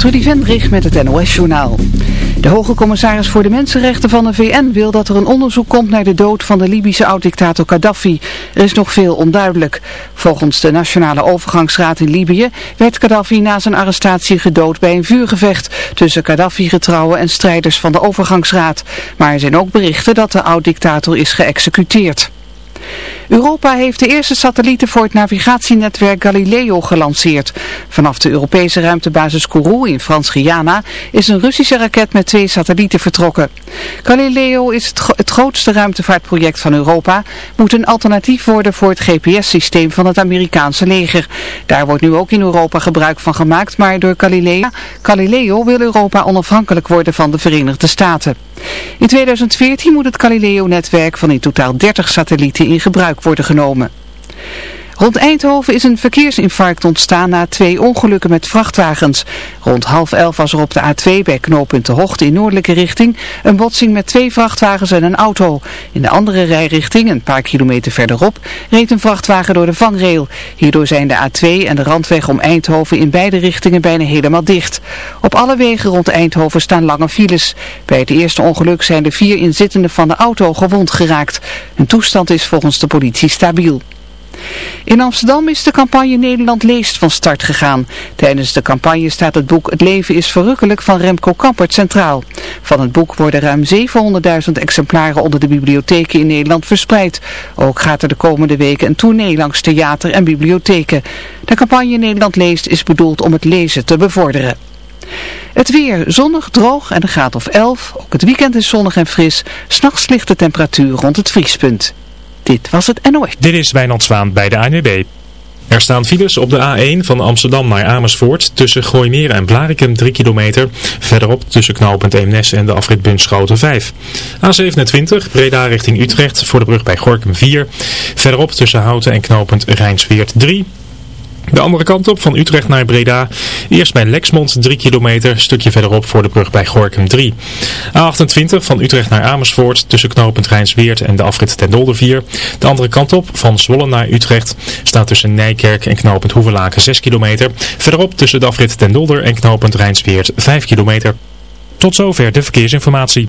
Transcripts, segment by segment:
Trudy Vendrich met het NOS-journaal. De hoge commissaris voor de mensenrechten van de VN wil dat er een onderzoek komt naar de dood van de Libische oud-dictator Gaddafi. Er is nog veel onduidelijk. Volgens de Nationale Overgangsraad in Libië werd Gaddafi na zijn arrestatie gedood bij een vuurgevecht tussen Gaddafi-getrouwen en strijders van de Overgangsraad. Maar er zijn ook berichten dat de oud-dictator is geëxecuteerd. Europa heeft de eerste satellieten voor het navigatienetwerk Galileo gelanceerd. Vanaf de Europese ruimtebasis Kourou in Frans-Guyana is een Russische raket met twee satellieten vertrokken. Galileo is het, grootste ruimtevaartproject van Europa, moet een alternatief worden voor het GPS-systeem van het Amerikaanse leger. Daar wordt nu ook in Europa gebruik van gemaakt, maar door Galileo, Galileo wil Europa onafhankelijk worden van de Verenigde Staten. In 2014 moet het Galileo-netwerk van in totaal 30 satellieten in gebruik worden genomen. Rond Eindhoven is een verkeersinfarct ontstaan na twee ongelukken met vrachtwagens. Rond half elf was er op de A2 bij knooppunt de Hocht in noordelijke richting een botsing met twee vrachtwagens en een auto. In de andere rijrichting, een paar kilometer verderop, reed een vrachtwagen door de vangrail. Hierdoor zijn de A2 en de randweg om Eindhoven in beide richtingen bijna helemaal dicht. Op alle wegen rond Eindhoven staan lange files. Bij het eerste ongeluk zijn de vier inzittenden van de auto gewond geraakt. Hun toestand is volgens de politie stabiel. In Amsterdam is de campagne Nederland leest van start gegaan. Tijdens de campagne staat het boek Het leven is verrukkelijk van Remco Kampert centraal. Van het boek worden ruim 700.000 exemplaren onder de bibliotheken in Nederland verspreid. Ook gaat er de komende weken een tournee langs theater en bibliotheken. De campagne Nederland leest is bedoeld om het lezen te bevorderen. Het weer zonnig, droog en een graad of 11. Ook het weekend is zonnig en fris. S'nachts ligt de temperatuur rond het vriespunt. Dit was het NOS. Dit is Wijnand bij de ANWB. Er staan files op de A1 van Amsterdam naar Amersfoort tussen Gooimeer en Blarikum 3 kilometer. Verderop tussen knooppunt Eemnes en de afrit Bunschoten 5. A27 Breda richting Utrecht voor de brug bij Gorkum 4. Verderop tussen Houten en knooppunt Rijnsweert 3. De andere kant op, van Utrecht naar Breda. Eerst bij Lexmond 3 kilometer, stukje verderop voor de brug bij Gorkum 3. A28 van Utrecht naar Amersfoort tussen knooppunt Rijnsweert en de afrit ten Dolder 4. De andere kant op, van Zwolle naar Utrecht, staat tussen Nijkerk en knooppunt Hoevelaken 6 kilometer. Verderop tussen de afrit ten Dolder en knooppunt Rijnsweert 5 kilometer. Tot zover de verkeersinformatie.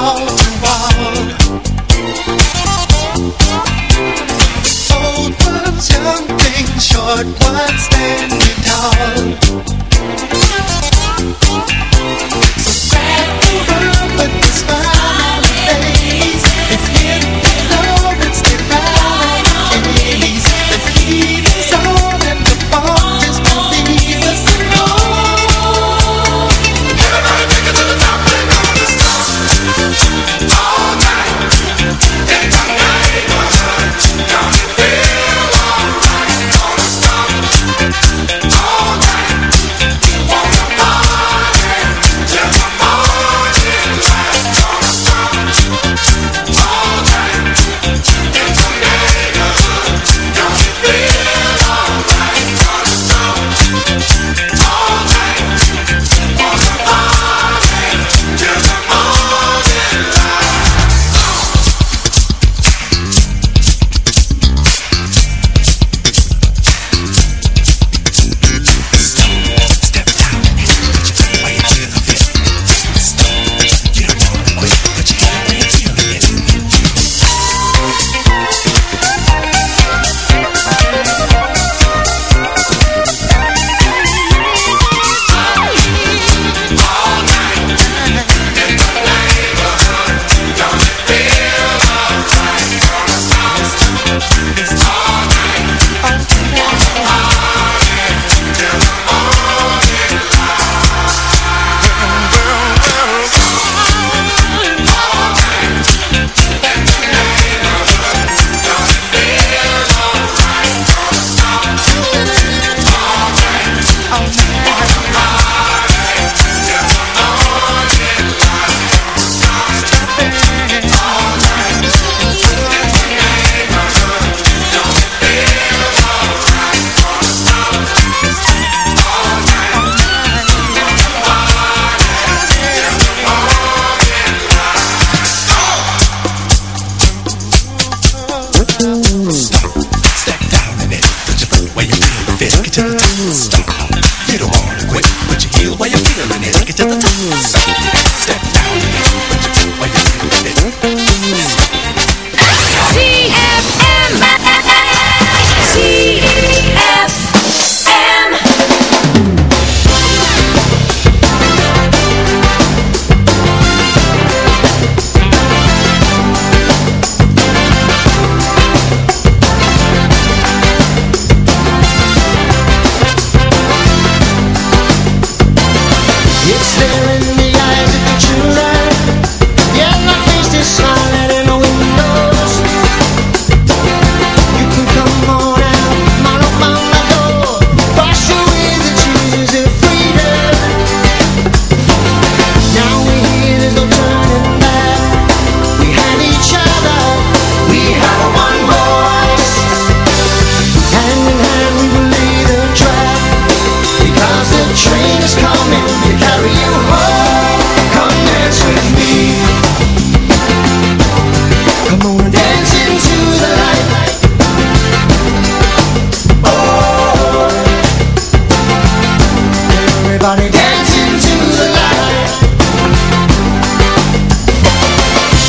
out.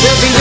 We'll be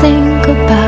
think about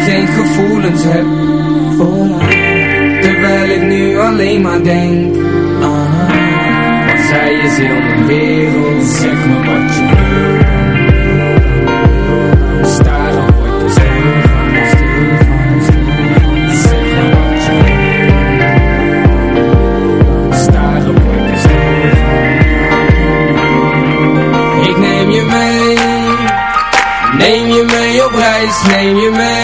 geen gevoelens heb voor haar Terwijl ik nu alleen maar denk haar Want zij is heel mijn wereld Zeg me wat je wil Staren word ik stil van, stil van, stil Zeg me wat je wil Staren word ik stil van Ik neem je mee Neem je mee op reis, neem je mee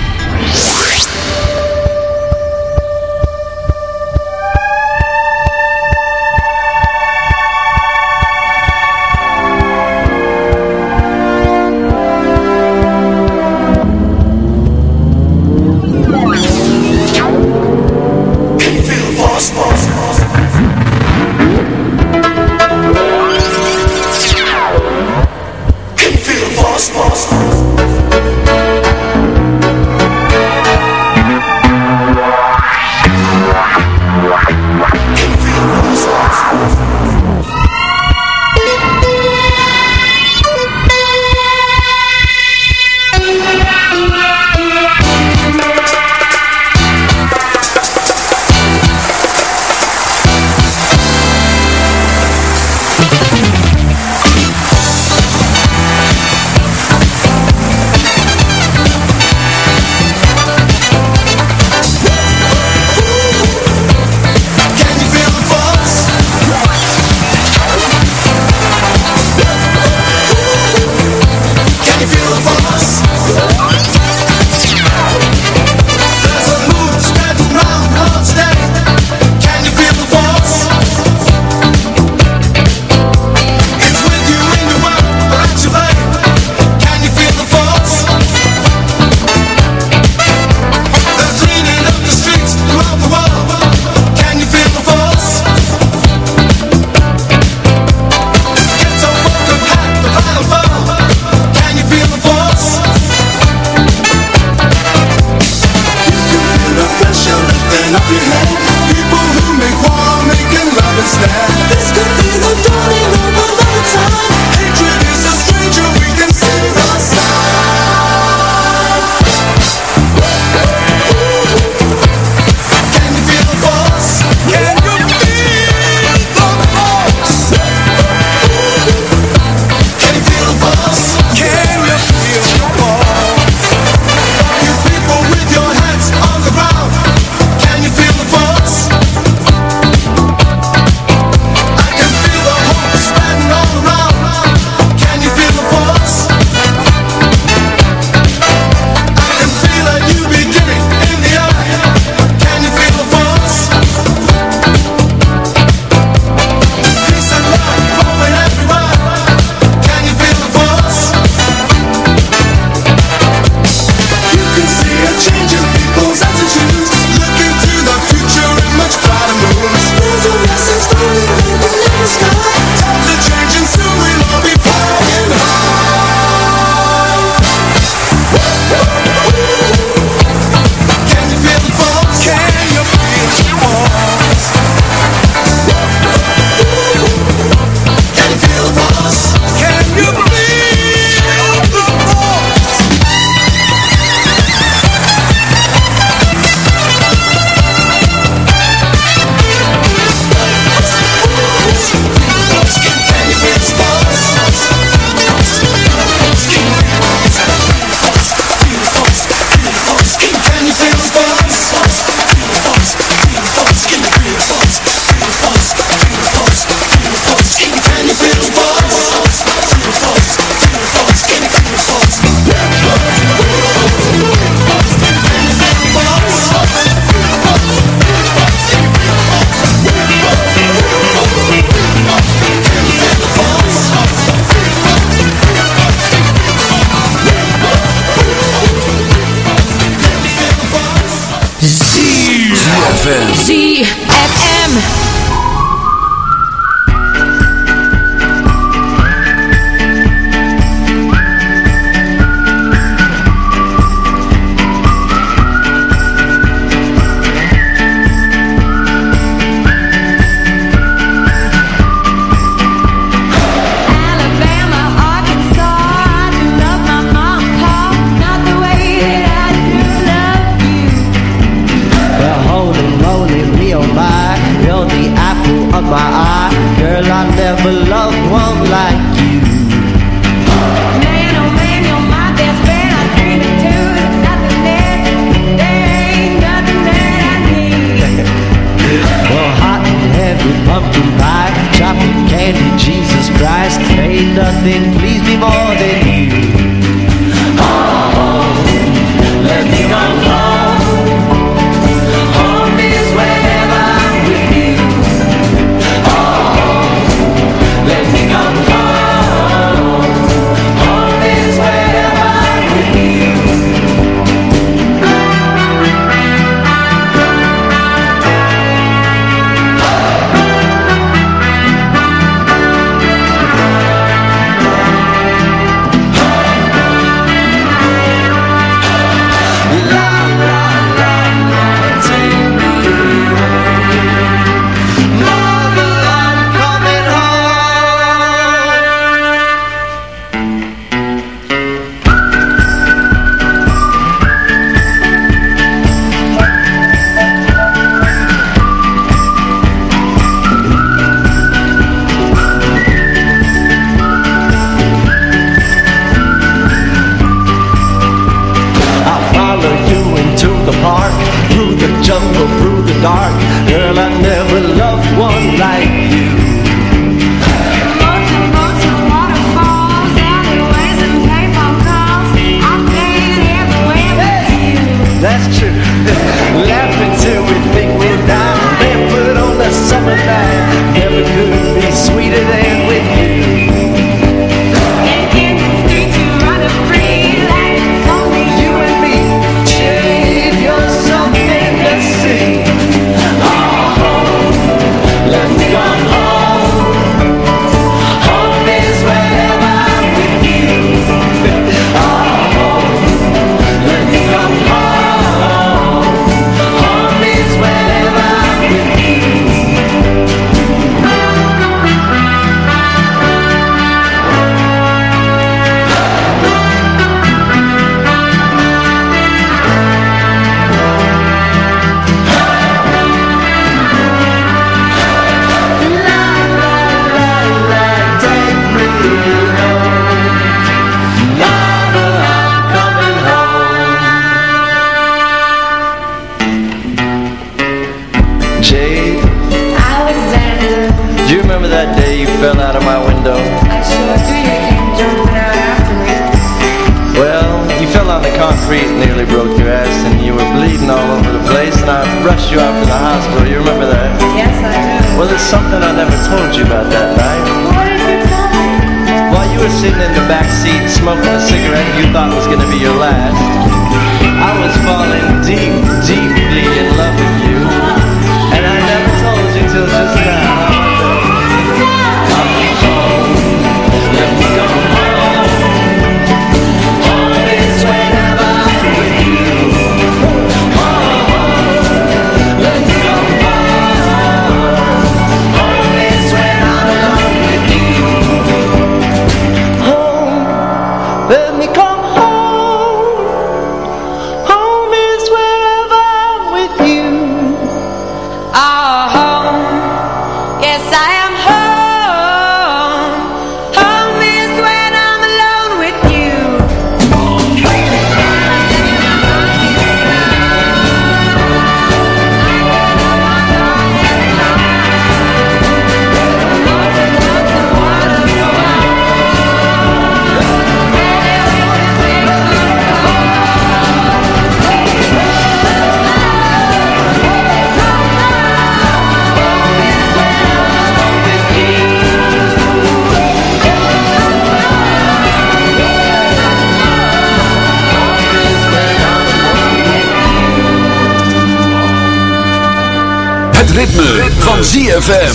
Van ZFM.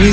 We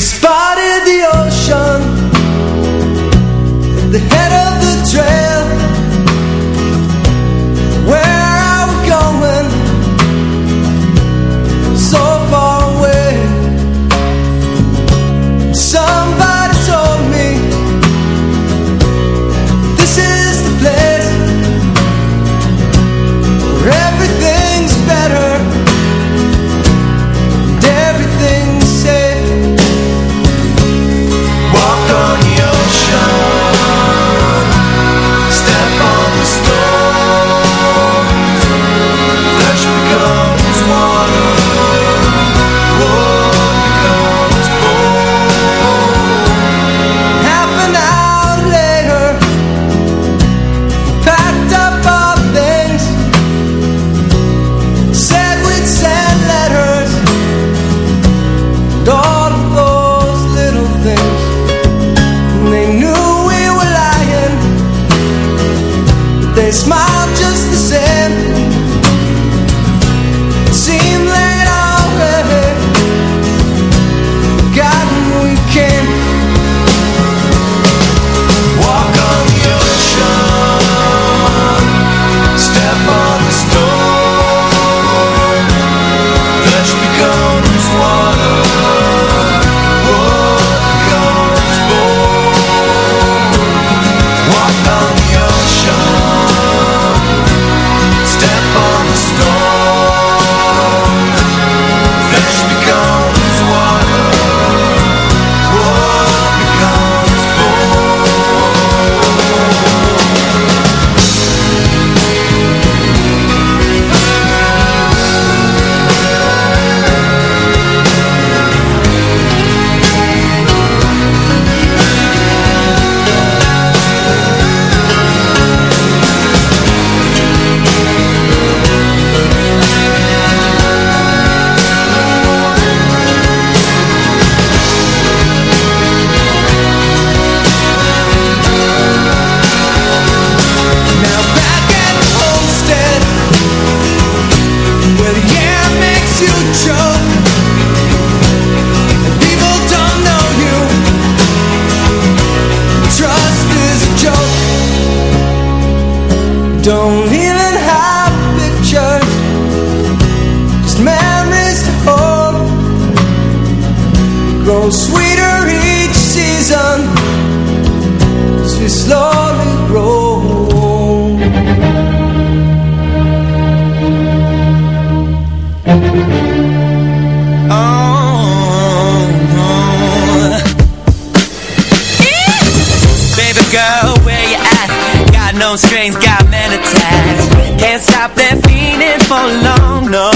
girl, where you at? Got no strings, got men attached. Can't stop that feeling for long, no.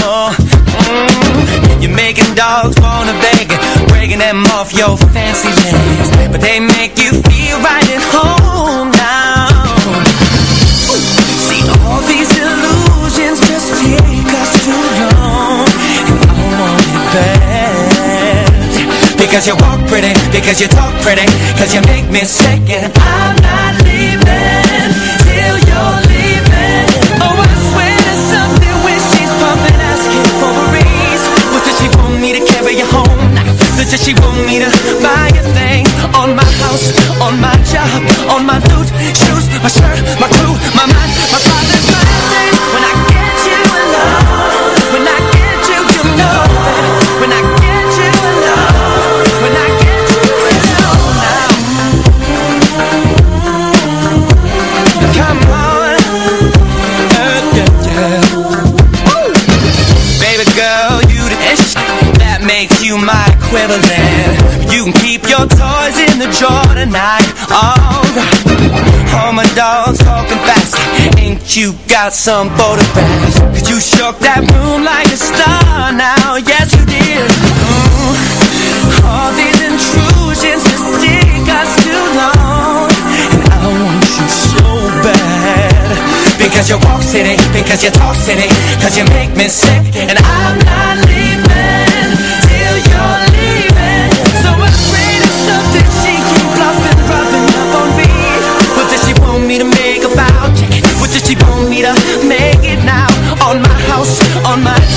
Mm. You're making dogs wanna beg, breaking them off your fancy legs, but they make you feel right at home now. See, all these illusions just take us too long, and I want it bad. Because you walk pretty, because you talk pretty, cause you make me sick and I'm not leaving till you're leaving. Oh, I swear there's something when she's pumping, asking for a raise. What does she want me to carry you home? Does she want me to buy a thing? On my house, on my job, on my boots, shoes, my shirt, my crew, my mind, my father's my. Equivalent. You can keep your toys in the drawer tonight. Alright. All my dogs talking fast. Ain't you got some photographs? You shook that room like a star now. Yes, you did. Mm. All these intrusions just take us too long. And I want you so bad. Because you walk city, because you talk city, cause you make me sick. And I'm not leaving want me to make it now? On my house, on my